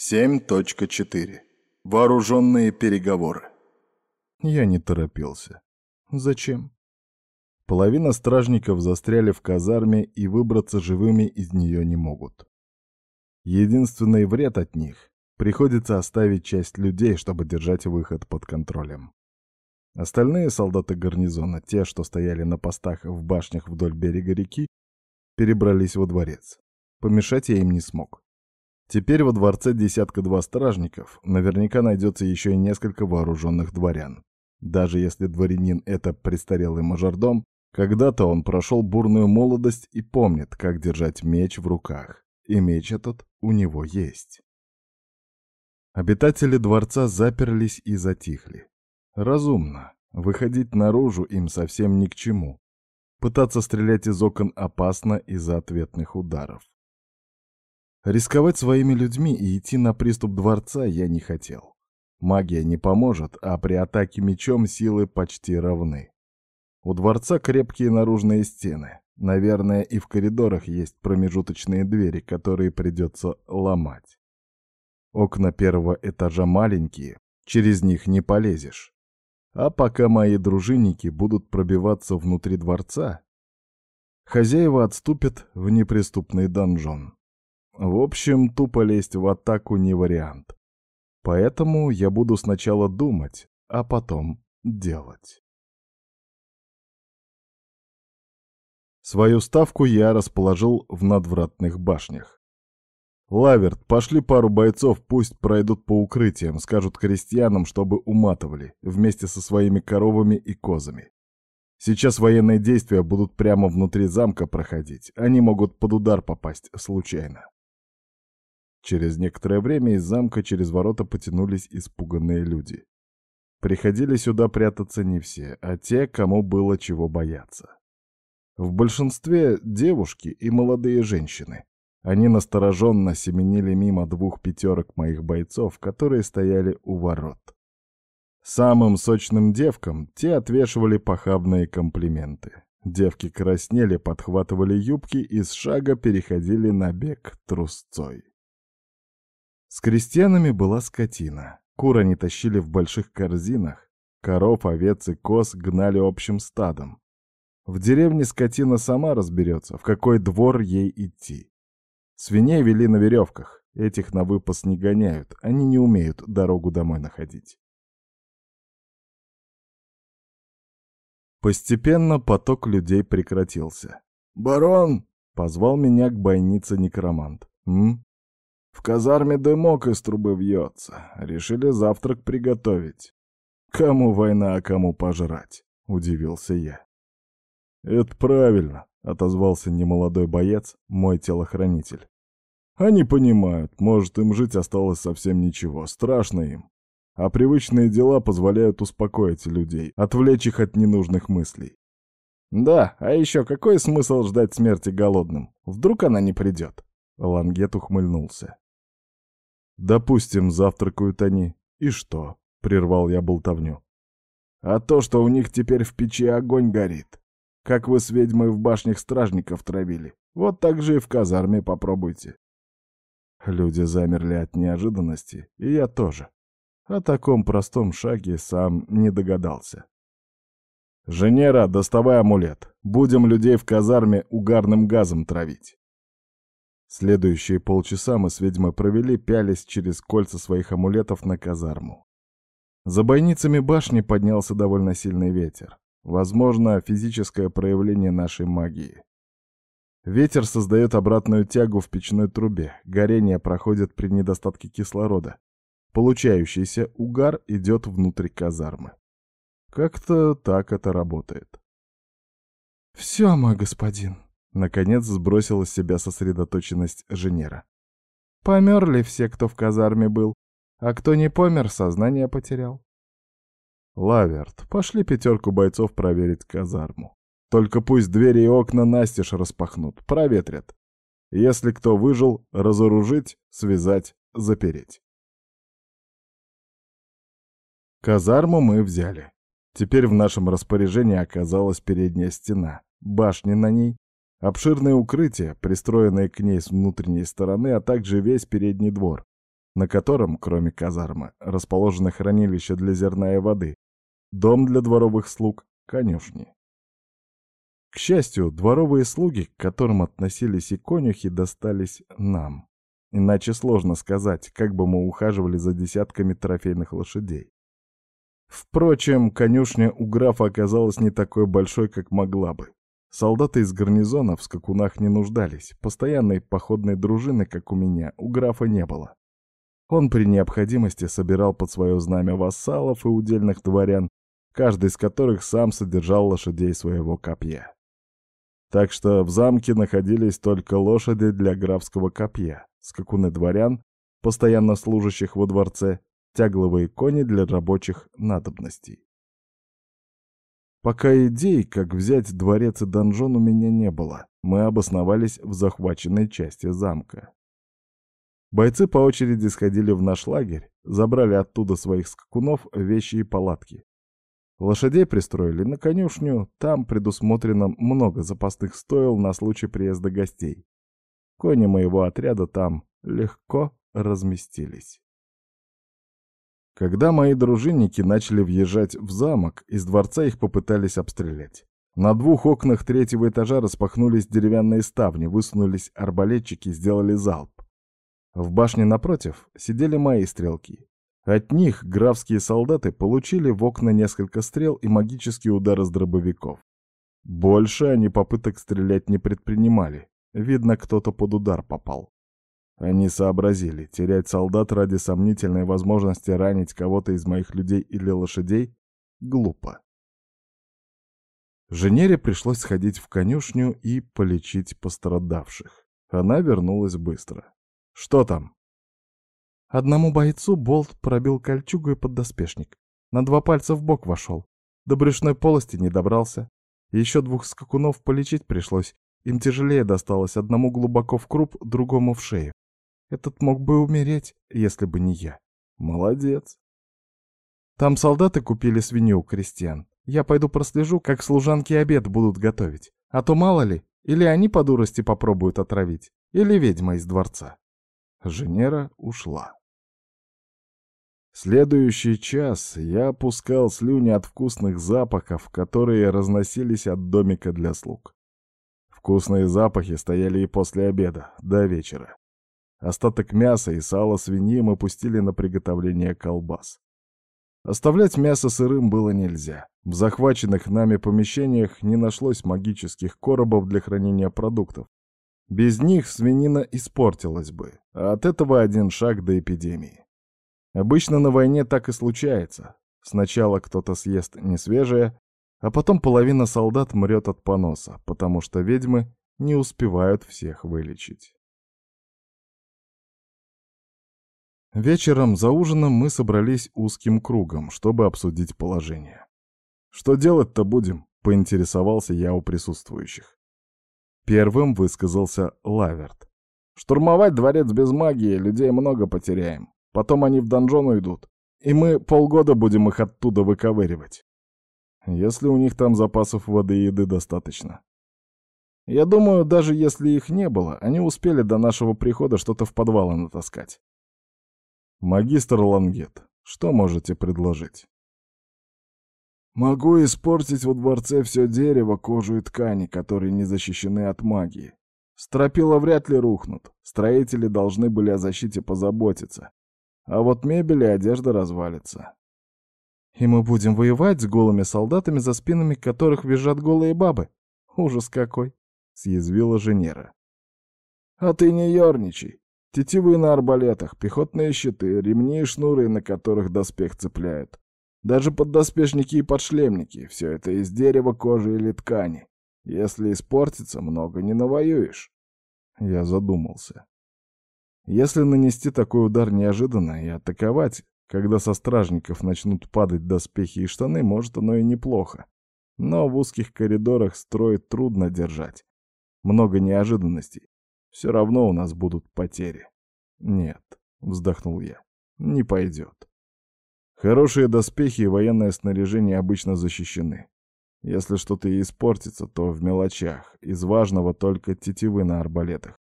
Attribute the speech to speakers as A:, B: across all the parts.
A: 7.4. Вооруженные переговоры.
B: Я не торопился. Зачем? Половина стражников застряли в казарме и выбраться живыми из нее не могут. Единственный вред от них — приходится оставить часть людей, чтобы держать выход под контролем. Остальные солдаты гарнизона, те, что стояли на постах в башнях вдоль берега реки, перебрались во дворец. Помешать я им не смог. Теперь во дворце десятка-два стражников, наверняка найдется еще и несколько вооруженных дворян. Даже если дворянин — это престарелый мажордом, когда-то он прошел бурную молодость и помнит, как держать меч в руках. И меч этот у него есть. Обитатели дворца заперлись и затихли. Разумно. Выходить наружу им совсем ни к чему. Пытаться стрелять из окон опасно из-за ответных ударов. Рисковать своими людьми и идти на приступ дворца я не хотел. Магия не поможет, а при атаке мечом силы почти равны. У дворца крепкие наружные стены. Наверное, и в коридорах есть промежуточные двери, которые придется ломать. Окна первого этажа маленькие, через них не полезешь. А пока мои дружинники будут пробиваться внутри дворца, хозяева отступят в неприступный донжон. В общем, тупо лезть в атаку не вариант. Поэтому я буду сначала думать, а потом делать. Свою ставку я расположил в надвратных башнях. Лаверт, пошли пару бойцов, пусть пройдут по укрытиям, скажут крестьянам, чтобы уматывали, вместе со своими коровами и козами. Сейчас военные действия будут прямо внутри замка проходить, они могут под удар попасть случайно. Через некоторое время из замка через ворота потянулись испуганные люди. Приходили сюда прятаться не все, а те, кому было чего бояться. В большинстве девушки и молодые женщины. Они настороженно семенили мимо двух пятерок моих бойцов, которые стояли у ворот. Самым сочным девкам те отвешивали похабные комплименты. Девки краснели, подхватывали юбки и с шага переходили на бег трусцой. С крестьянами была скотина. Кур они тащили в больших корзинах. Коров, овец и коз гнали общим стадом. В деревне скотина сама разберется, в какой двор ей идти. Свиней вели на веревках. Этих на выпас не гоняют, они не умеют дорогу домой находить. Постепенно поток людей прекратился. «Барон!» — позвал меня к бойнице некромант. «М? В казарме дымок из трубы вьется. Решили завтрак приготовить. Кому война, а кому пожрать? Удивился я. Это правильно, отозвался немолодой боец, мой телохранитель. Они понимают, может, им жить осталось совсем ничего, страшно им. А привычные дела позволяют успокоить людей, отвлечь их от ненужных мыслей. Да, а еще какой смысл ждать смерти голодным? Вдруг она не придет? Лангет ухмыльнулся. Допустим, завтракают они. И что? Прервал я болтовню. А то, что у них теперь в печи огонь горит. Как вы с ведьмой в башнях стражников травили. Вот так же и в казарме попробуйте. Люди замерли от неожиданности, и я тоже. О таком простом шаге сам не догадался. «Женера, доставай амулет. Будем людей в казарме угарным газом травить». Следующие полчаса мы с ведьмой провели, пялись через кольца своих амулетов на казарму. За бойницами башни поднялся довольно сильный ветер. Возможно, физическое проявление нашей магии. Ветер создает обратную тягу в печной трубе. Горение проходит при недостатке кислорода. Получающийся угар идет внутрь казармы. Как-то так это работает. «Все, мой господин», Наконец сбросила с себя сосредоточенность Женера. Померли все, кто в казарме был, а кто не помер, сознание потерял. Лаверт, пошли пятерку бойцов проверить казарму. Только пусть двери и окна настежь распахнут, проветрят. Если кто выжил, разоружить, связать, запереть. Казарму мы взяли. Теперь в нашем распоряжении оказалась передняя стена, башни на ней Обширное укрытие, пристроенное к ней с внутренней стороны, а также весь передний двор. на котором, кроме казармы, расположено хранилище для зерна и воды, дом для дворовых слуг, конюшни. К счастью, дворовые слуги, к которым относились и конюхи, достались нам. Иначе сложно сказать, как бы мы ухаживали за десятками трофейных лошадей. Впрочем, конюшня у графа оказалась не такой большой, как могла бы. Солдаты из гарнизона в скакунах не нуждались, постоянной походной дружины, как у меня, у графа не было. Он при необходимости собирал под свое знамя вассалов и удельных дворян, каждый из которых сам содержал лошадей своего копья. Так что в замке находились только лошади для графского копья, скакуны дворян, постоянно служащих во дворце, тягловые кони для рабочих надобностей. Пока идей, как взять дворец и донжон, у меня не было. Мы обосновались в захваченной части замка. Бойцы по очереди сходили в наш лагерь, забрали оттуда своих скакунов, вещи и палатки. Лошадей пристроили на конюшню, там предусмотрено много запасных стоил на случай приезда гостей. Кони моего отряда там легко разместились. Когда мои дружинники начали въезжать в замок, из дворца их попытались обстрелять. На двух окнах третьего этажа распахнулись деревянные ставни, высунулись арбалетчики, сделали залп. В башне напротив сидели мои стрелки. От них графские солдаты получили в окна несколько стрел и магические удары с дробовиков. Больше они попыток стрелять не предпринимали. Видно, кто-то под удар попал. Они сообразили, терять солдат ради сомнительной возможности ранить кого-то из моих людей или лошадей — глупо. Женере пришлось сходить в конюшню и полечить пострадавших. Она вернулась быстро. «Что там?»
C: Одному бойцу болт пробил кольчугу и поддоспешник. На два пальца в бок вошел. До брюшной полости не добрался. Еще двух скакунов полечить пришлось. Им тяжелее досталось. Одному глубоко в круп, другому в шею. Этот мог бы умереть, если бы не я.
B: Молодец.
C: Там солдаты купили свинью у крестьян. Я пойду прослежу, как служанки обед будут готовить. А то мало ли, или они по дурости попробуют отравить, или ведьма из дворца.
B: Женера ушла. Следующий час я опускал слюни от вкусных запахов, которые разносились от домика для слуг. Вкусные запахи стояли и после обеда, до вечера. Остаток мяса и сала свиньи мы пустили на приготовление колбас. Оставлять мясо сырым было нельзя. В захваченных нами помещениях не нашлось магических коробов для хранения продуктов. Без них свинина испортилась бы, а от этого один шаг до эпидемии. Обычно на войне так и случается. Сначала кто-то съест несвежее, а потом половина солдат мрет от поноса, потому что ведьмы не успевают всех вылечить. Вечером за ужином мы собрались узким кругом, чтобы обсудить положение. «Что делать-то будем?» — поинтересовался я у присутствующих. Первым высказался Лаверт. «Штурмовать дворец без магии, людей много потеряем. Потом они в донжон уйдут, и мы полгода будем их оттуда выковыривать. Если у них там запасов воды и еды достаточно. Я думаю, даже если их не было, они успели до нашего прихода что-то в подвалы натаскать. «Магистр Лангет, что можете предложить?»
D: «Могу испортить во дворце все дерево, кожу и ткани, которые не защищены от магии. Стропила вряд ли рухнут, строители должны были о защите позаботиться. А вот мебель и одежда развалится».
C: «И мы будем воевать с голыми солдатами, за спинами которых визжат голые бабы? Ужас какой!» — съязвила Женера.
D: «А ты не ерничай. Тетивы на арбалетах, пехотные щиты, ремни и шнуры, на которых доспех цепляют. Даже поддоспешники и подшлемники — все это из дерева, кожи или ткани. Если испортится, много не навоюешь.
B: Я задумался. Если нанести такой удар неожиданно и атаковать, когда со стражников начнут падать доспехи и штаны, может, оно и неплохо. Но в узких коридорах строить трудно держать. Много неожиданностей. Все равно у нас будут потери. Нет, вздохнул я, не пойдет. Хорошие доспехи и военное снаряжение обычно защищены. Если что-то и испортится, то в мелочах. Из важного только тетивы на арбалетах.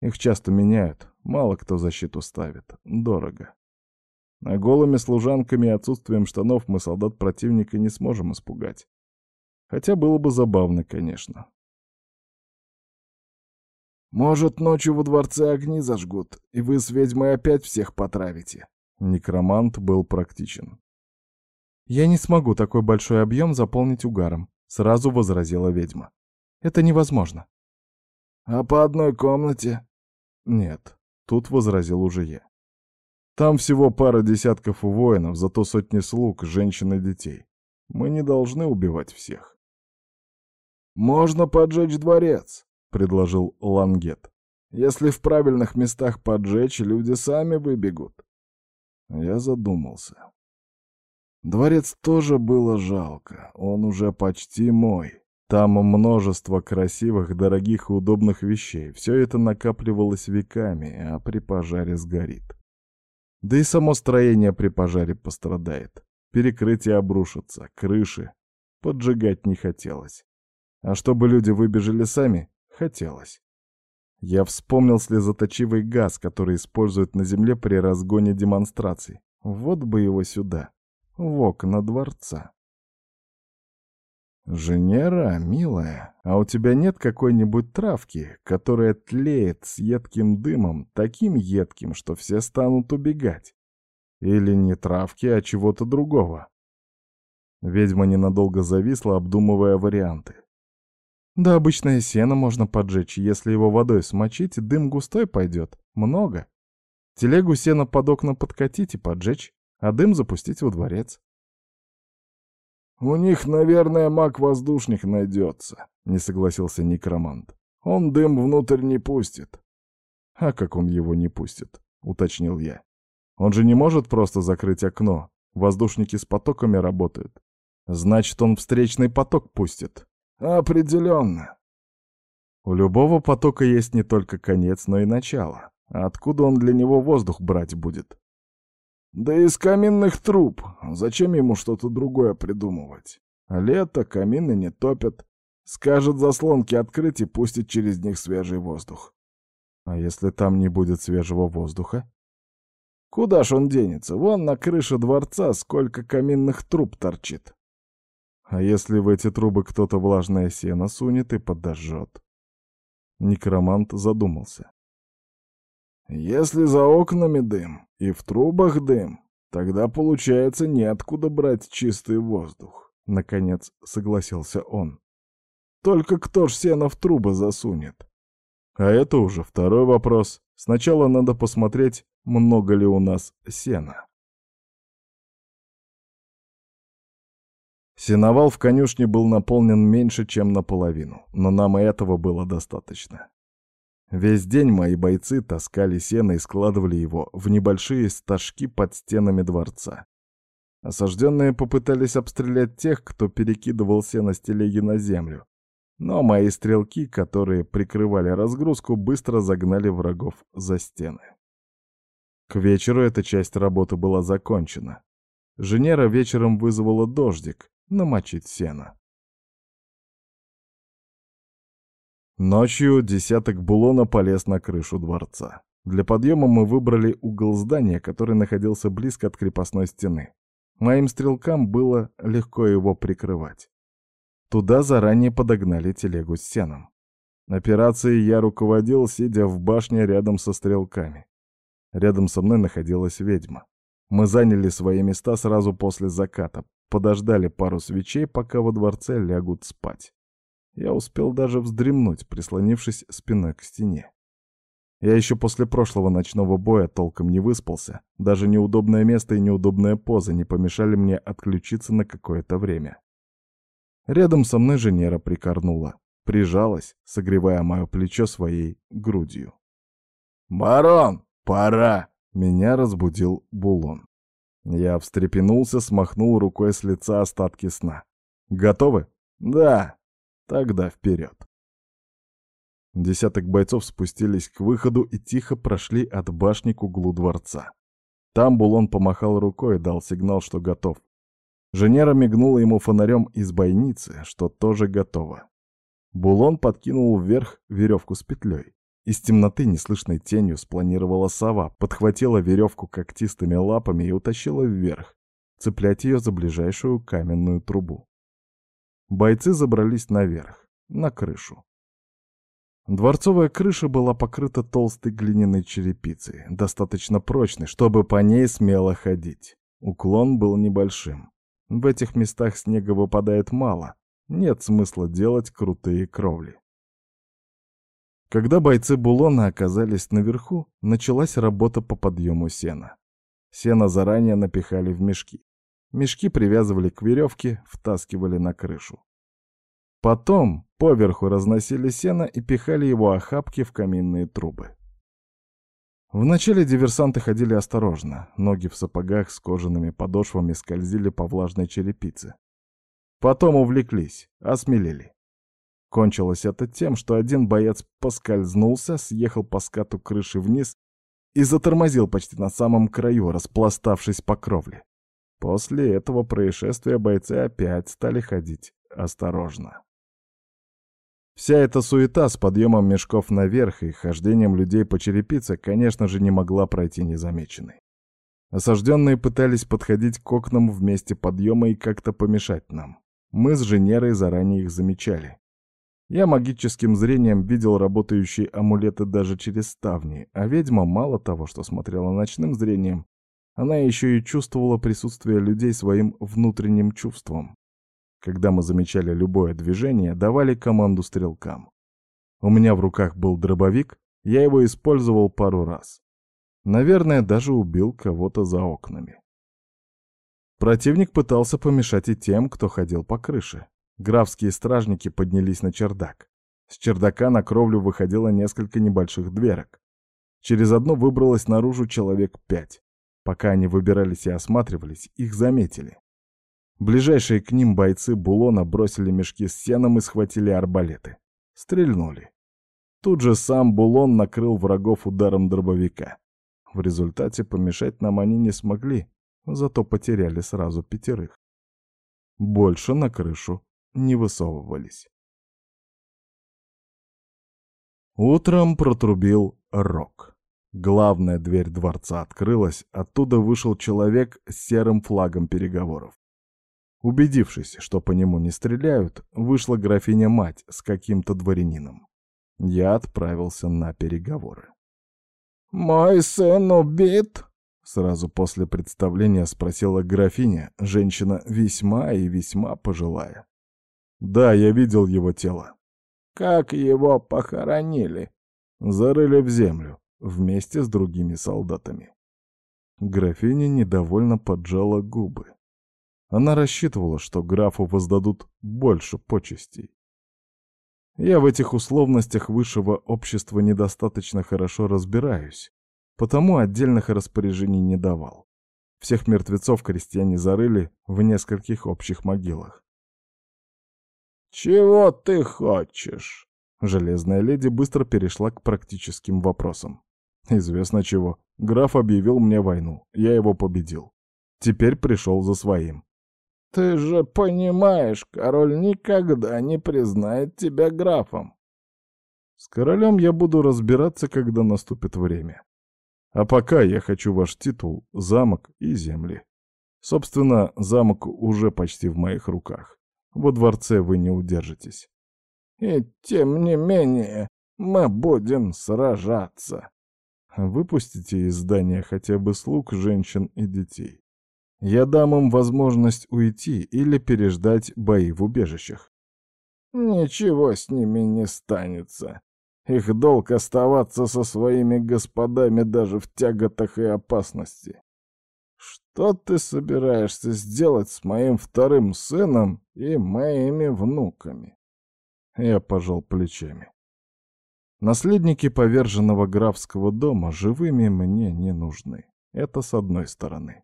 C: Их часто меняют, мало кто защиту ставит. Дорого. А голыми служанками и отсутствием штанов мы солдат противника не сможем испугать. Хотя было бы забавно, конечно.
D: «Может, ночью во дворце огни зажгут, и вы с ведьмой опять всех потравите?»
C: Некромант был практичен. «Я не смогу такой большой объем заполнить угаром», — сразу возразила ведьма. «Это невозможно».
D: «А по одной комнате?»
C: «Нет», — тут возразил уже я. «Там всего пара десятков воинов, зато сотни слуг, женщин и детей. Мы не должны убивать всех».
D: «Можно поджечь дворец», — предложил Лангет. «Если в правильных местах поджечь, люди сами выбегут».
C: Я задумался.
D: Дворец тоже было жалко, он уже почти мой.
C: Там множество красивых, дорогих и удобных вещей. Все это накапливалось веками, а при пожаре сгорит. Да и само строение при пожаре пострадает. Перекрытие обрушится, крыши. Поджигать не хотелось. А чтобы люди выбежали сами, хотелось. Я вспомнил слезоточивый газ, который используют на Земле при разгоне демонстраций. Вот бы его сюда, в окна дворца. «Женера, милая, а у тебя нет какой-нибудь травки, которая тлеет с едким дымом, таким едким, что все станут убегать? Или не травки, а чего-то другого?» Ведьма ненадолго зависла, обдумывая варианты. «Да обычное сено можно поджечь, если его водой смочить, дым густой пойдет. Много. Телегу сена под окна подкатить и поджечь, а дым запустить во дворец.
D: «У них, наверное, маг-воздушник найдется», — не согласился некромант. «Он дым внутрь не пустит».
C: «А как он его не пустит?» — уточнил я. «Он же не может просто закрыть окно. Воздушники с потоками работают. Значит, он встречный поток пустит».
D: «Определенно».
C: У любого потока есть не только конец, но и начало. Откуда он для него воздух брать будет?
D: Да из каминных труб. Зачем ему что-то другое придумывать? Лето, камины не топят. Скажет заслонки открыть и пустит через них свежий воздух.
C: А если там не будет свежего воздуха?
D: Куда ж он денется? Вон на крыше дворца сколько каминных труб торчит.
C: А если в эти трубы кто-то влажное сено сунет и подожжет? Некромант задумался.
D: Если за окнами дым и в трубах дым, тогда, получается, неоткуда брать чистый воздух. Наконец согласился он. Только кто ж сено в трубы засунет?
C: А это уже второй вопрос. Сначала надо посмотреть, много ли у нас сена. Сеновал в конюшне был наполнен меньше, чем наполовину, но нам и этого было достаточно. Весь день мои бойцы таскали сено и складывали его в небольшие стажки под стенами дворца. Осажденные попытались обстрелять тех, кто перекидывал сено с телеги на землю. Но мои стрелки, которые прикрывали разгрузку, быстро загнали врагов за стены. К вечеру эта часть работы была закончена. Женера вечером вызвала дождик намочить сено. Ночью десяток Булона полез на крышу дворца. Для подъема мы выбрали угол здания, который находился близко от крепостной стены. Моим стрелкам было легко его прикрывать. Туда заранее подогнали телегу с сеном. Операцией я руководил, сидя в башне рядом со стрелками. Рядом со мной находилась ведьма. Мы заняли свои места сразу после заката, подождали пару свечей, пока во дворце лягут спать. Я успел даже вздремнуть, прислонившись спиной к стене. Я еще после прошлого ночного боя толком не выспался. Даже неудобное место и неудобная поза не помешали мне отключиться на какое-то время. Рядом со мной Женера прикорнула, прижалась, согревая мое плечо своей грудью.
D: «Барон, пора!»
C: — меня разбудил Булон. Я встрепенулся, смахнул рукой с лица остатки сна. «Готовы?»
D: «Да!»
C: Тогда вперед. Десяток бойцов спустились к выходу и тихо прошли от башни к углу дворца. Там Булон помахал рукой и дал сигнал, что готов. Женера мигнула ему фонарем из бойницы, что тоже готово. Булон подкинул вверх веревку с петлей. Из темноты неслышной тенью спланировала сова, подхватила веревку когтистыми лапами и утащила вверх, цеплять ее за ближайшую каменную трубу. Бойцы забрались наверх, на крышу. Дворцовая крыша была покрыта толстой глиняной черепицей, достаточно прочной, чтобы по ней смело ходить. Уклон был небольшим. В этих местах снега выпадает мало, нет смысла делать крутые кровли. Когда бойцы Булона оказались наверху, началась работа по подъему сена. Сено заранее напихали в мешки. Мешки привязывали к веревке, втаскивали на крышу. Потом поверху разносили сено и пихали его охапки в каминные трубы. Вначале диверсанты ходили осторожно, ноги в сапогах с кожаными подошвами скользили по влажной черепице. Потом увлеклись, осмелели. Кончилось это тем, что один боец поскользнулся, съехал по скату крыши вниз и затормозил почти на самом краю, распластавшись по кровле. После этого происшествия бойцы опять стали ходить осторожно. Вся эта суета с подъемом мешков наверх и хождением людей по черепице, конечно же, не могла пройти незамеченной. Осажденные пытались подходить к окнам в месте подъема и как-то помешать нам. Мы с Женерой заранее их замечали. Я магическим зрением видел работающие амулеты даже через ставни, а ведьма мало того, что смотрела ночным зрением, она еще и чувствовала присутствие людей своим внутренним чувством. Когда мы замечали любое движение, давали команду стрелкам. У меня в руках был дробовик, я его использовал пару раз. Наверное, даже убил кого-то за окнами. Противник пытался помешать и тем, кто ходил по крыше. Графские стражники поднялись на чердак. С чердака на кровлю выходило несколько небольших дверок. Через одну выбралось наружу человек пять. Пока они выбирались и осматривались, их заметили. Ближайшие к ним бойцы Булона бросили мешки с сеном и схватили арбалеты. Стрельнули. Тут же сам Булон накрыл врагов ударом дробовика. В результате помешать нам они не смогли, зато потеряли сразу пятерых. Больше на крышу не высовывались. Утром протрубил рог. Главная дверь дворца открылась, оттуда вышел человек с серым флагом переговоров. Убедившись, что по нему не стреляют, вышла графиня-мать с каким-то дворянином. Я отправился на переговоры.
D: «Мой сын убит?»
C: Сразу после представления спросила графиня, женщина весьма и весьма пожилая. Да, я видел его тело.
D: Как его похоронили?
C: Зарыли в землю, вместе с другими солдатами. Графиня недовольно поджала губы. Она рассчитывала, что графу воздадут больше почестей. Я в этих условностях высшего общества недостаточно хорошо разбираюсь, потому отдельных распоряжений не давал. Всех мертвецов крестьяне зарыли в нескольких общих могилах.
D: «Чего ты хочешь?»
C: Железная леди быстро перешла к практическим вопросам. «Известно чего. Граф объявил мне войну. Я его победил. Теперь пришел за своим».
D: «Ты же понимаешь, король никогда не признает тебя графом».
C: «С королем я буду разбираться, когда наступит время. А пока я хочу ваш титул, замок и земли. Собственно, замок уже почти в моих руках. Во дворце вы не удержитесь.
D: И тем не менее, мы будем сражаться.
C: Выпустите из здания хотя бы слуг, женщин и детей. Я дам им возможность уйти или переждать бои в убежищах.
D: Ничего с ними не станется. Их долг оставаться со своими господами даже в тяготах и опасности. Что ты собираешься сделать с моим вторым сыном и моими внуками?»
C: Я пожал плечами. Наследники поверженного графского дома живыми мне не нужны. Это с одной стороны.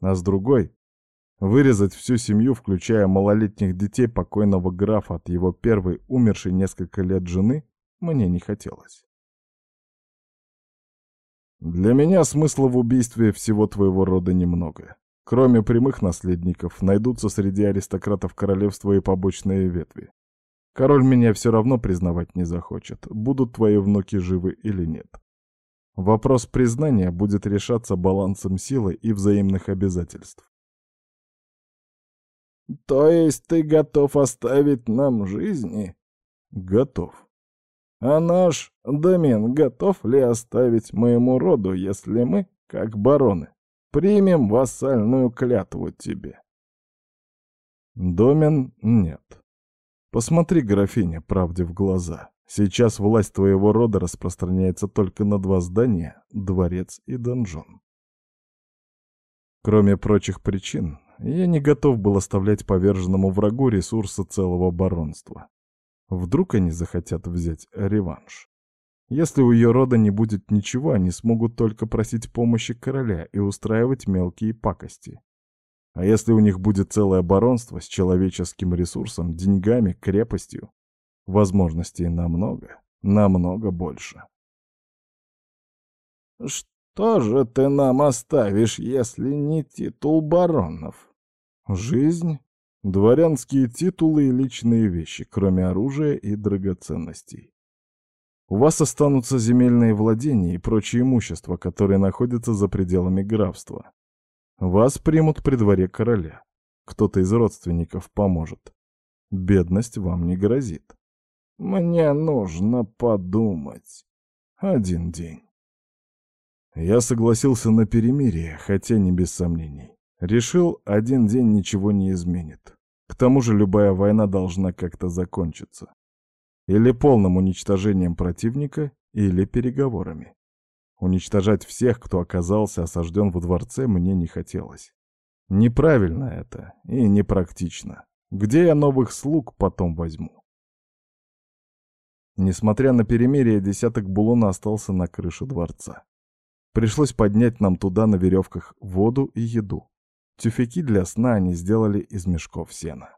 C: А с другой — вырезать всю семью, включая малолетних детей покойного графа от его первой умершей несколько лет жены, мне не хотелось. Для меня смысла в убийстве всего твоего рода немного. Кроме прямых наследников, найдутся среди аристократов королевства и побочные ветви. Король меня все равно признавать не захочет, будут твои внуки живы или нет. Вопрос признания будет решаться балансом силы и взаимных обязательств.
D: То есть ты готов оставить нам жизни?
C: Готов.
D: А наш домен готов ли оставить моему роду, если мы, как бароны, примем вассальную клятву тебе?
C: Домен нет. Посмотри, графиня, правде в глаза. Сейчас власть твоего рода распространяется только на два здания — дворец и донжон. Кроме прочих причин, я не готов был оставлять поверженному врагу ресурсы целого баронства. Вдруг они захотят взять реванш. Если у ее рода не будет ничего, они смогут только просить помощи короля и устраивать мелкие пакости. А если у них будет целое баронство с человеческим ресурсом, деньгами, крепостью, возможностей намного, намного больше.
D: «Что же ты нам оставишь, если не титул баронов?»
C: «Жизнь, дворянские титулы и личные вещи, кроме оружия и драгоценностей. У вас останутся земельные владения и прочее имущество, которое находится за пределами графства. Вас примут при дворе короля. Кто-то из родственников поможет. Бедность вам не грозит.
D: Мне нужно подумать.
C: Один день. Я согласился на перемирие, хотя не без сомнений. Решил, один день ничего не изменит. К тому же любая война должна как-то закончиться. Или полным уничтожением противника, или переговорами. Уничтожать всех, кто оказался осажден во дворце, мне не хотелось. Неправильно это и непрактично. Где я новых слуг потом возьму? Несмотря на перемирие, десяток булона остался на крыше дворца. Пришлось поднять нам туда на веревках воду и еду. Тюфяки для сна они сделали из мешков сена.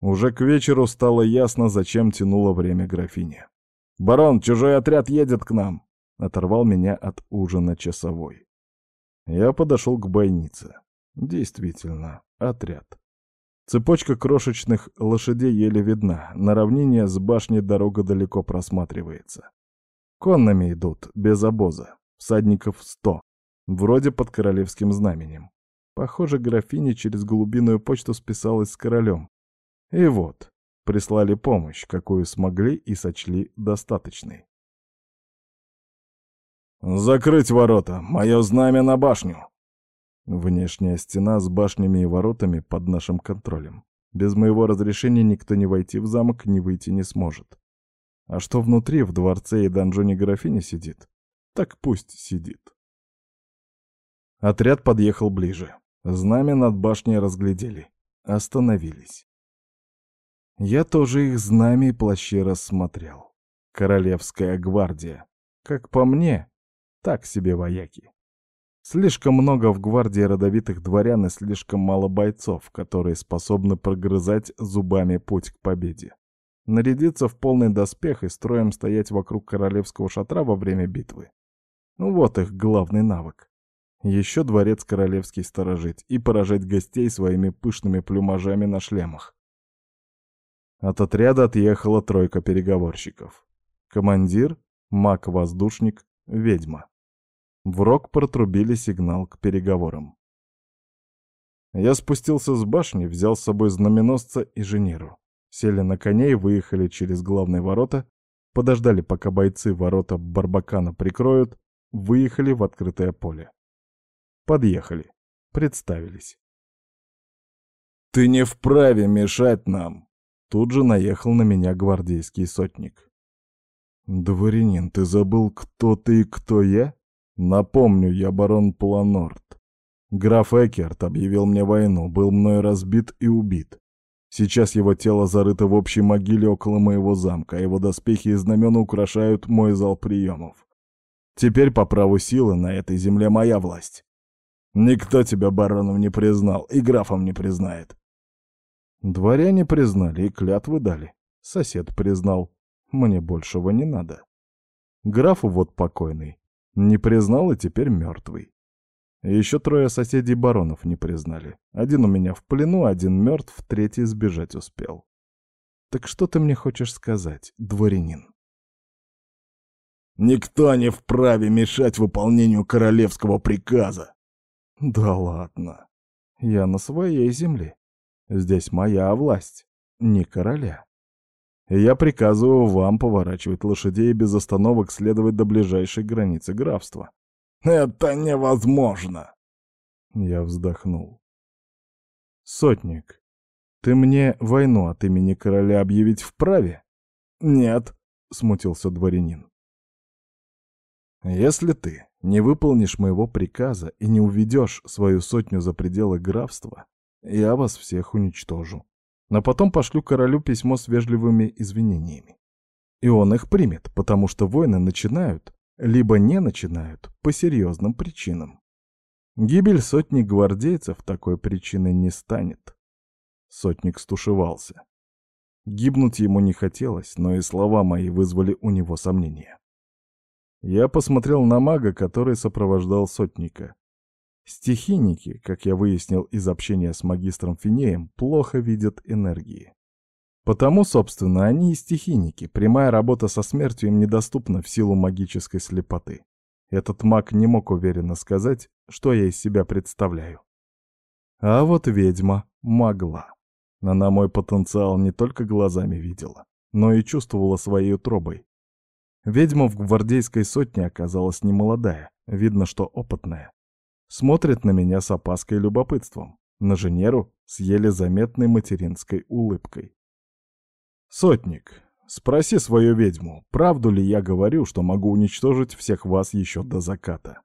C: Уже к вечеру стало ясно, зачем тянуло время графиня. «Барон, чужой отряд едет к нам!» — оторвал меня от ужина часовой. Я подошел к бойнице. Действительно, отряд. Цепочка крошечных лошадей еле видна, на равнине с башни дорога далеко просматривается. Конными идут, без обоза, всадников сто, вроде под королевским знаменем. Похоже, графиня через голубиную почту списалась с королем. И вот, прислали помощь, какую смогли и сочли достаточной. «Закрыть ворота! Мое знамя на башню!» Внешняя стена с башнями и воротами под нашим контролем. Без моего разрешения никто не войти в замок, ни выйти не сможет. А что внутри, в дворце и донжоне графини сидит? Так пусть сидит. Отряд подъехал ближе. Знамя над башней разглядели. Остановились. Я тоже их знамя и плащи рассмотрел. Королевская гвардия. Как по мне, так себе вояки. Слишком много в гвардии родовитых дворян и слишком мало бойцов, которые способны прогрызать зубами путь к победе. Нарядиться в полный доспех и строем стоять вокруг королевского шатра во время битвы. Ну вот их главный навык. Еще дворец королевский сторожить и поражать гостей своими пышными плюмажами на шлемах. От отряда отъехала тройка переговорщиков. Командир, маг-воздушник, ведьма. В рог протрубили сигнал к переговорам. Я спустился с башни, взял с собой знаменосца и женеру. Сели на коней, выехали через главные ворота, подождали, пока бойцы ворота Барбакана прикроют, выехали в открытое поле. Подъехали, представились.
D: «Ты не вправе мешать нам!»
C: Тут же наехал на меня гвардейский сотник. «Дворянин, ты забыл, кто ты и кто я?» Напомню, я барон Планорт. Граф Экерт объявил мне войну, был мной разбит и убит. Сейчас его тело зарыто в общей могиле около моего замка, а его доспехи и знамена украшают мой зал приемов. Теперь по праву силы на этой земле моя власть. Никто тебя бароном не признал и графом не признает. Дворяне признали и клятвы дали. Сосед признал. Мне большего не надо. Графу вот покойный. Не признал и теперь мертвый. Еще трое соседей баронов не признали. Один у меня в плену, один мертв, третий сбежать успел. Так что ты мне хочешь сказать, дворянин?
B: Никто не вправе мешать выполнению королевского приказа.
C: Да ладно. Я на своей земле. Здесь моя власть, не короля. Я приказываю вам поворачивать лошадей и без остановок следовать до ближайшей границы графства.
B: Это невозможно.
C: Я вздохнул. Сотник, ты мне войну от имени короля объявить вправе?
B: Нет,
C: смутился дворянин. Если ты не выполнишь моего приказа и не уведешь свою сотню за пределы графства, я вас всех уничтожу. Но потом пошлю королю письмо с вежливыми извинениями. И он их примет, потому что войны начинают, либо не начинают, по серьезным причинам. Гибель сотни гвардейцев такой причиной не станет. Сотник стушевался. Гибнуть ему не хотелось, но и слова мои вызвали у него сомнения. Я посмотрел на мага, который сопровождал сотника. Стихийники, как я выяснил из общения с магистром Финеем, плохо видят энергии. Потому, собственно, они и стихийники. Прямая работа со смертью им недоступна в силу магической слепоты. Этот маг не мог уверенно сказать, что я из себя представляю. А вот ведьма могла. Она мой потенциал не только глазами видела, но и чувствовала своей утробой. Ведьма в гвардейской сотне оказалась немолодая, видно, что опытная. Смотрит на меня с опаской и любопытством, на Женеру с еле заметной материнской улыбкой. «Сотник, спроси свою ведьму, правду ли я говорю, что могу уничтожить всех вас еще до заката?»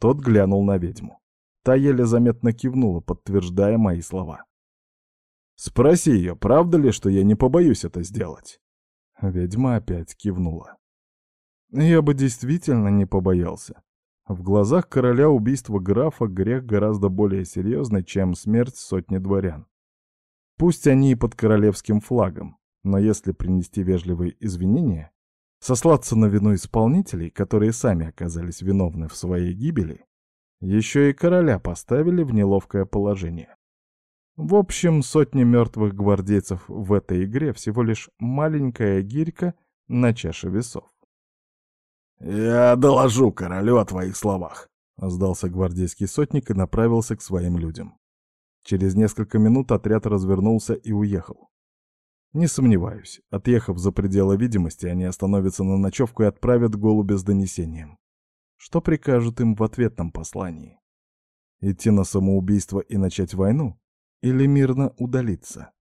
C: Тот глянул на ведьму. Та еле заметно кивнула, подтверждая мои слова. «Спроси ее, правда ли, что я не побоюсь это сделать?» Ведьма опять кивнула. Я бы действительно не побоялся. В глазах короля убийство графа грех гораздо более серьезный, чем смерть сотни дворян. Пусть они и под королевским флагом, но если принести вежливые извинения, сослаться на вину исполнителей, которые сами оказались виновны в своей гибели, еще и короля поставили в неловкое положение. В общем, сотни мертвых гвардейцев в этой игре всего лишь маленькая гирька на чаше весов.
B: «Я доложу королю о твоих словах», —
C: сдался гвардейский сотник и направился к своим людям. Через несколько минут отряд развернулся и уехал. Не сомневаюсь, отъехав за пределы видимости, они остановятся на ночевку и отправят голубя с донесением. Что прикажут им в ответном послании? Идти на самоубийство и начать войну? Или мирно удалиться.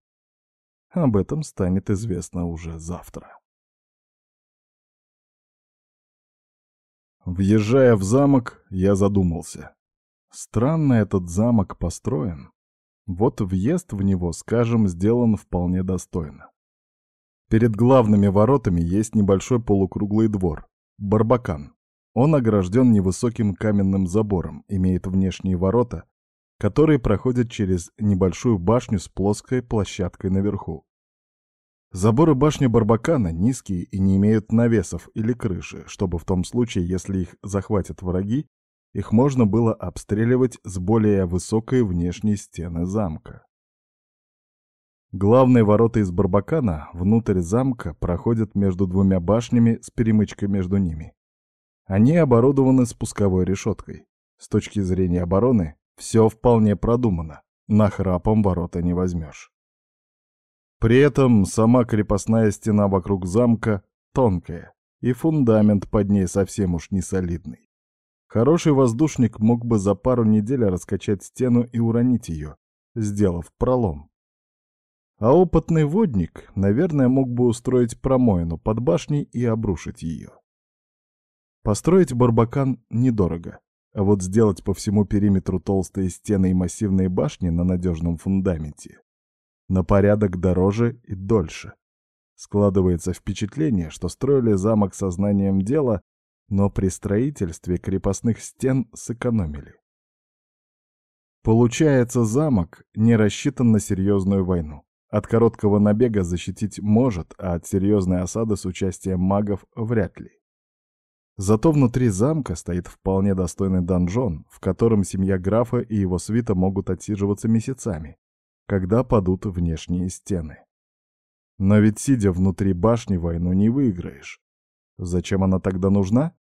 C: Об этом станет известно уже завтра. Въезжая в замок, я задумался. Странно этот замок построен. Вот въезд в него, скажем, сделан вполне достойно. Перед главными воротами есть небольшой полукруглый двор — Барбакан. Он огражден невысоким каменным забором, имеет внешние ворота, которые проходят через небольшую башню с плоской площадкой наверху. Заборы башни Барбакана низкие и не имеют навесов или крыши, чтобы в том случае, если их захватят враги, их можно было обстреливать с более высокой внешней стены замка. Главные ворота из Барбакана внутрь замка проходят между двумя башнями с перемычкой между ними. Они оборудованы спусковой решеткой. С точки зрения обороны, все вполне продумано, нахрапом ворота не возьмешь. При этом сама крепостная стена вокруг замка тонкая, и фундамент под ней совсем уж не солидный. Хороший воздушник мог бы за пару недель раскачать стену и уронить ее, сделав пролом. А опытный водник, наверное, мог бы устроить промоину под башней и обрушить ее. Построить барбакан недорого. А вот сделать по всему периметру толстые стены и массивные башни на надежном фундаменте на порядок дороже и дольше. Складывается впечатление, что строили замок со знанием дела, но при строительстве крепостных стен сэкономили. Получается, замок не рассчитан на серьезную войну. От короткого набега защитить может, а от серьезной осады с участием магов вряд ли. Зато внутри замка стоит вполне достойный донжон, в котором семья графа и его свита могут отсиживаться месяцами, когда падут внешние стены. Но ведь сидя внутри башни войну не выиграешь. Зачем она тогда нужна?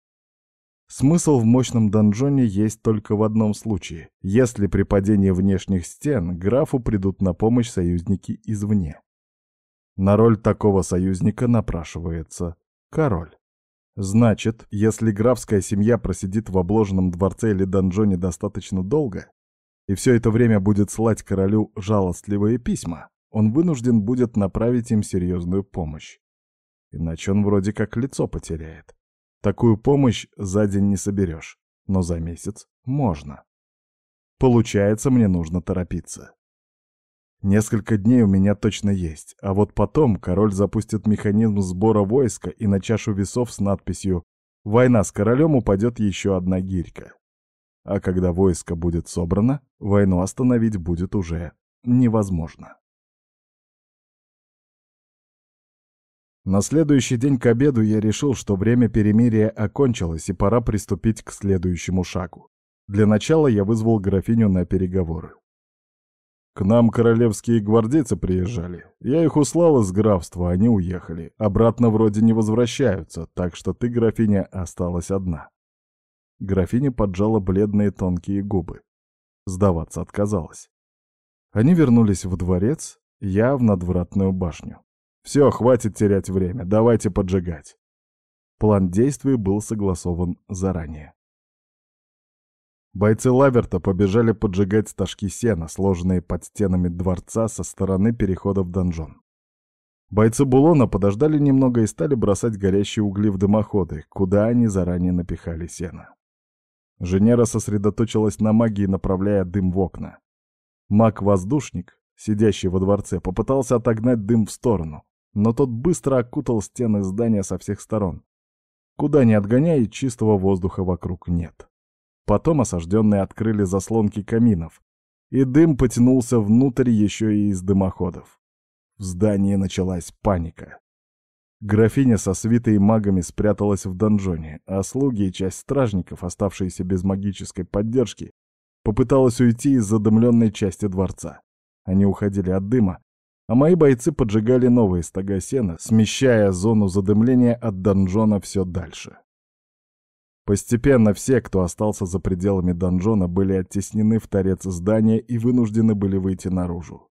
C: Смысл в мощном донжоне есть только в одном случае, если при падении внешних стен графу придут на помощь союзники извне. На роль такого союзника напрашивается король. Значит, если графская семья просидит в обложенном дворце или донжоне достаточно долго, и все это время будет слать королю жалостливые письма, он вынужден будет направить им серьезную помощь. Иначе он вроде как лицо потеряет. Такую помощь за день не соберешь, но за месяц можно. Получается, мне нужно торопиться. Несколько дней у меня точно есть, а вот потом король запустит механизм сбора войска, и на чашу весов с надписью «Война с королем» упадет еще одна гирька. А когда войско будет собрано, войну остановить будет уже невозможно. На следующий день к обеду я решил, что время перемирия окончилось и пора приступить к следующему шагу. Для начала я вызвал графиню на переговоры. К нам королевские гвардейцы приезжали. Я их услал из графства, они уехали. Обратно вроде не возвращаются, так что ты, графиня, осталась одна. Графиня поджала бледные тонкие губы. Сдаваться отказалась. Они вернулись в дворец, я в надвратную башню. Все, хватит терять время, давайте поджигать. План действий был согласован заранее. Бойцы Лаверта побежали поджигать стажки сена, сложенные под стенами дворца со стороны перехода в донжон. Бойцы Булона подождали немного и стали бросать горящие угли в дымоходы, куда они заранее напихали сено. Женера сосредоточилась на магии, направляя дым в окна. Маг-воздушник, сидящий во дворце, попытался отогнать дым в сторону, но тот быстро окутал стены здания со всех сторон. Куда ни отгоняй, чистого воздуха вокруг нет. Потом осажденные открыли заслонки каминов, и дым потянулся внутрь еще и из дымоходов. В здании началась паника. Графиня со свитой магами спряталась в донжоне, а слуги и часть стражников, оставшиеся без магической поддержки, попыталась уйти из задымленной части дворца. Они уходили от дыма, а мои бойцы поджигали новые стога сена, смещая зону задымления от донжона все дальше. Постепенно все, кто остался за пределами донжона, были оттеснены в торец здания и вынуждены были выйти наружу.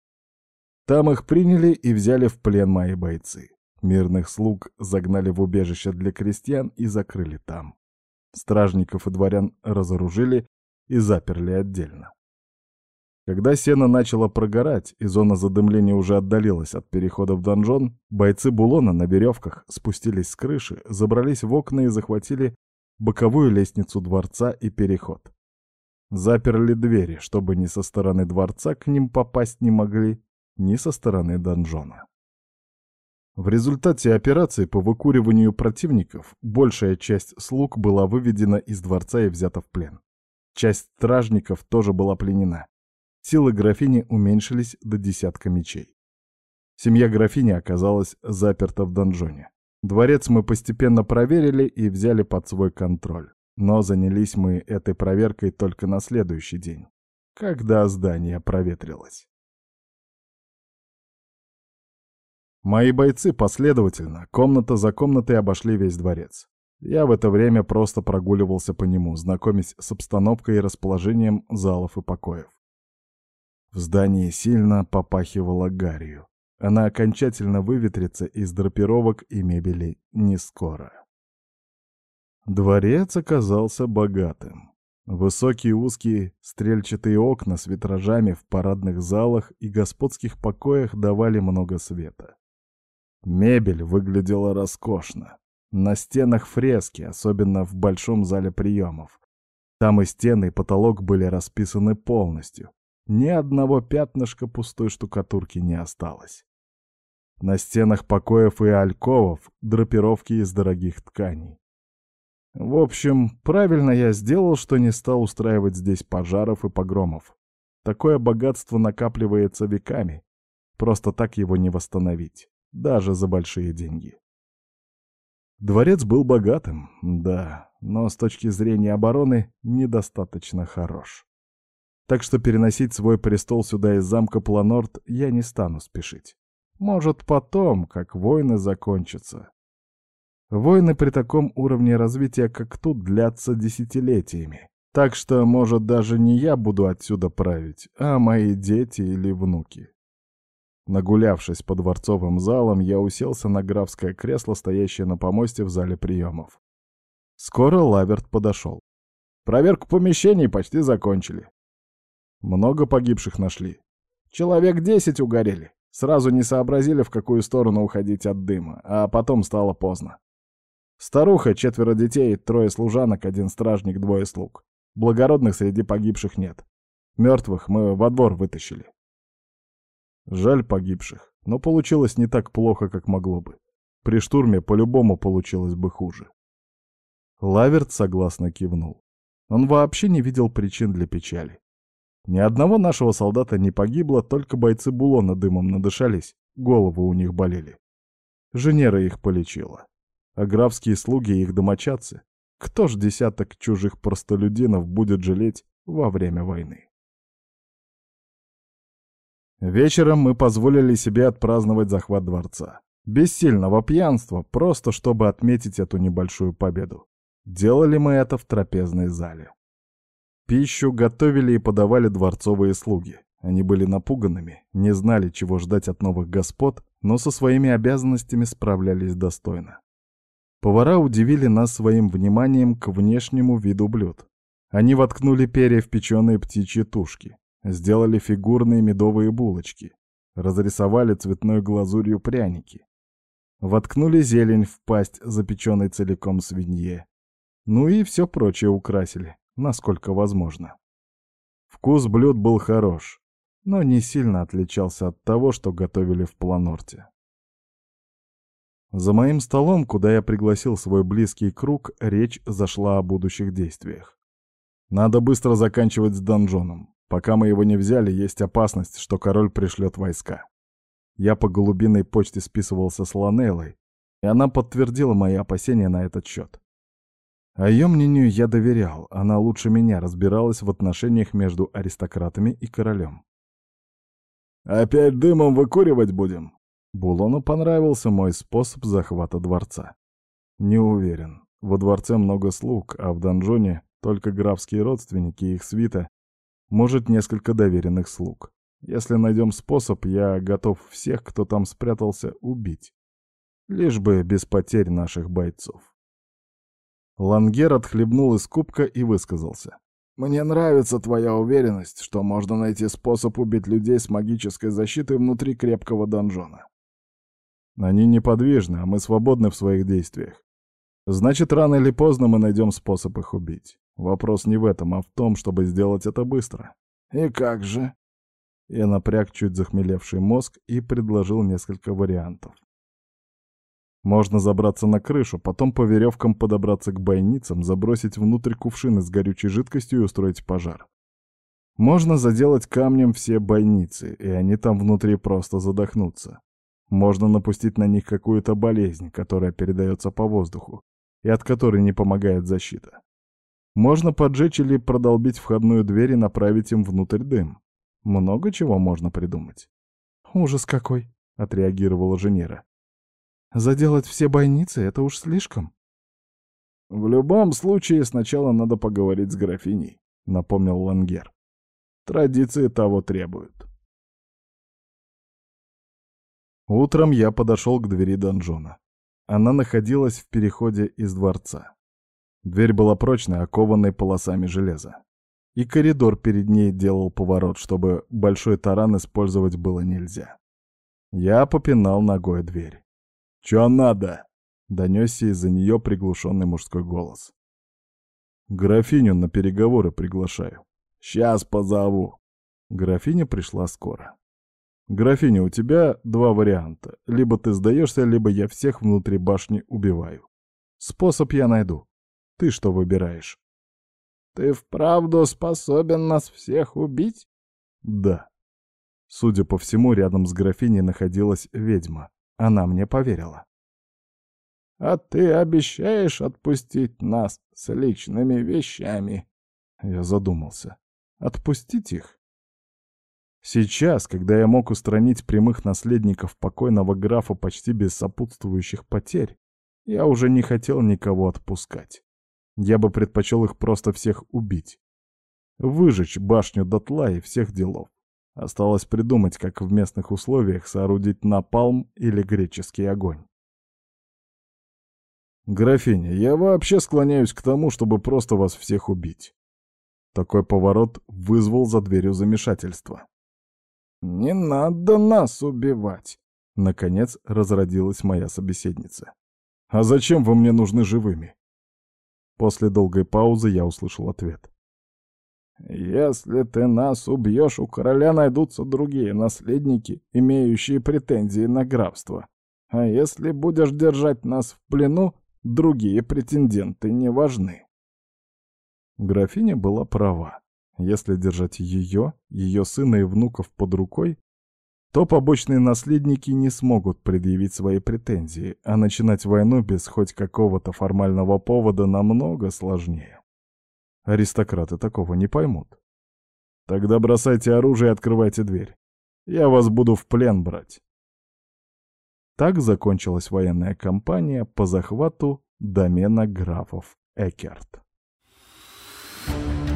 C: Там их приняли и взяли в плен мои бойцы. Мирных слуг загнали в убежище для крестьян и закрыли там. Стражников и дворян разоружили и заперли отдельно. Когда сено начало прогорать и зона задымления уже отдалилась от перехода в донжон, бойцы Булона на веревках спустились с крыши, забрались в окна и захватили боковую лестницу дворца и переход. Заперли двери, чтобы ни со стороны дворца к ним попасть не могли, ни со стороны донжона. В результате операции по выкуриванию противников большая часть слуг была выведена из дворца и взята в плен. Часть стражников тоже была пленена. Силы графини уменьшились до десятка мечей. Семья графини оказалась заперта в донжоне. Дворец мы постепенно проверили и взяли под свой контроль. Но занялись мы этой проверкой только на следующий день, когда здание проветрилось. Мои бойцы последовательно, комната за комнатой обошли весь дворец. Я в это время просто прогуливался по нему, знакомясь с обстановкой и расположением залов и покоев. В здании сильно попахивало гарью. Она окончательно выветрится из драпировок и мебели не скоро. Дворец оказался богатым. Высокие узкие стрельчатые окна с витражами в парадных залах и господских покоях давали много света. Мебель выглядела роскошно. На стенах фрески, особенно в большом зале приемов. Там и стены, и потолок были расписаны полностью. Ни одного пятнышка пустой штукатурки не осталось. На стенах покоев и альковов драпировки из дорогих тканей. В общем, правильно я сделал, что не стал устраивать здесь пожаров и погромов. Такое богатство накапливается веками. Просто так его не восстановить, даже за большие деньги. Дворец был богатым, да, но с точки зрения обороны недостаточно хорош. Так что переносить свой престол сюда из замка Планорт я не стану спешить. Может, потом, как войны закончатся. Войны при таком уровне развития, как тут, длятся десятилетиями. Так что, может, даже не я буду отсюда править, а мои дети или внуки. Нагулявшись по дворцовым залам, я уселся на графское кресло, стоящее на помосте в зале приемов. Скоро Лаверт подошел. Проверку помещений почти закончили. Много погибших нашли. Человек десять угорели. Сразу не сообразили, в какую сторону уходить от дыма, а потом стало поздно. Старуха, четверо детей, трое служанок, один стражник, двое слуг. Благородных среди погибших нет. Мертвых мы во двор вытащили. Жаль погибших, но получилось не так плохо, как могло бы. При штурме по-любому получилось бы хуже. Лаверт согласно кивнул. Он вообще не видел причин для печали. Ни одного нашего солдата не погибло, только бойцы Булона дымом надышались, головы у них болели. Женера их полечила. А графские слуги и их домочадцы, кто ж десяток чужих простолюдинов будет жалеть во время войны? Вечером мы позволили себе отпраздновать захват дворца. Без сильного пьянства, просто чтобы отметить эту небольшую победу. Делали мы это в трапезной зале. Пищу готовили и подавали дворцовые слуги. Они были напуганными, не знали, чего ждать от новых господ, но со своими обязанностями справлялись достойно. Повара удивили нас своим вниманием к внешнему виду блюд. Они воткнули перья в печеные птичьи тушки, Сделали фигурные медовые булочки. Разрисовали цветной глазурью пряники. Воткнули зелень в пасть, запеченной целиком свинье. Ну и все прочее украсили, насколько возможно. Вкус блюд был хорош, но не сильно отличался от того, что готовили в Планорте. За моим столом, куда я пригласил свой близкий круг, речь зашла о будущих действиях. Надо быстро заканчивать с донжоном. Пока мы его не взяли, есть опасность, что король пришлет войска. Я по голубиной почте списывался с Ланейлой, и она подтвердила мои опасения на этот счет. А ее мнению я доверял, она лучше меня разбиралась в отношениях между аристократами и королем.
D: «Опять дымом выкуривать будем?»
C: Булону понравился мой способ захвата дворца. Не уверен. Во дворце много слуг, а в донжоне только графские родственники и их свита может, несколько доверенных слуг. Если найдем способ, я готов всех, кто там спрятался, убить. Лишь бы без потерь наших бойцов. Лангер отхлебнул из кубка и высказался.
D: «Мне нравится твоя уверенность, что можно найти способ убить людей с магической защитой внутри крепкого донжона».
C: «Они неподвижны, а мы свободны в своих действиях. Значит, рано или поздно мы найдем способ их убить. Вопрос не в этом, а в том, чтобы сделать это быстро.
D: И как же?
C: Я напряг чуть захмелевший мозг и предложил несколько вариантов. Можно забраться на крышу, потом по веревкам подобраться к бойницам, забросить внутрь кувшины с горючей жидкостью и устроить пожар. Можно заделать камнем все бойницы, и они там внутри просто задохнутся. Можно напустить на них какую-то болезнь, которая передается по воздуху, и от которой не помогает защита. Можно поджечь или продолбить входную дверь и направить им внутрь дым. Много чего можно придумать. «Ужас какой!» — отреагировала Женера. «Заделать все бойницы — это уж слишком».
D: «В любом случае сначала надо поговорить с графиней», — напомнил Лангер. «Традиции того требуют».
C: Утром я подошел к двери донжона. Она находилась в переходе из дворца. Дверь была прочной, окованной полосами железа. И коридор перед ней делал поворот, чтобы большой таран использовать было нельзя. Я попинал ногой дверь. «Чё надо?» — донесся из-за нее приглушенный мужской голос. «Графиню на переговоры приглашаю. Сейчас позову». Графиня пришла скоро. «Графиня, у тебя два варианта. Либо ты сдаешься, либо я всех внутри башни убиваю. Способ я найду. Ты что выбираешь?
D: Ты вправду способен нас всех убить?
C: Да. Судя по всему, рядом с графиней находилась ведьма. Она мне поверила.
D: А ты обещаешь отпустить нас с личными вещами?»
C: Я задумался. «Отпустить их?» Сейчас, когда я мог устранить прямых наследников покойного графа почти без сопутствующих потерь, я уже не хотел никого отпускать. Я бы предпочел их просто всех убить. Выжечь башню дотла и всех делов. Осталось придумать, как в местных условиях соорудить напалм или греческий огонь. «Графиня, я вообще склоняюсь к тому, чтобы просто вас всех убить». Такой поворот вызвал за дверью замешательство.
D: «Не надо нас убивать!»
C: Наконец разродилась моя собеседница. «А зачем вы мне нужны живыми?» После долгой паузы я услышал ответ.
D: «Если ты нас убьешь, у короля найдутся другие наследники, имеющие претензии на графство. А если будешь держать нас в плену, другие претенденты не важны».
C: Графиня была права. Если держать ее, ее сына и внуков под рукой, то побочные наследники не смогут предъявить свои претензии, а начинать войну без хоть какого-то формального повода намного сложнее. Аристократы такого не поймут. Тогда бросайте оружие и открывайте дверь. Я вас буду в плен брать. Так закончилась военная кампания по захвату домена графов Экерт. Thank you.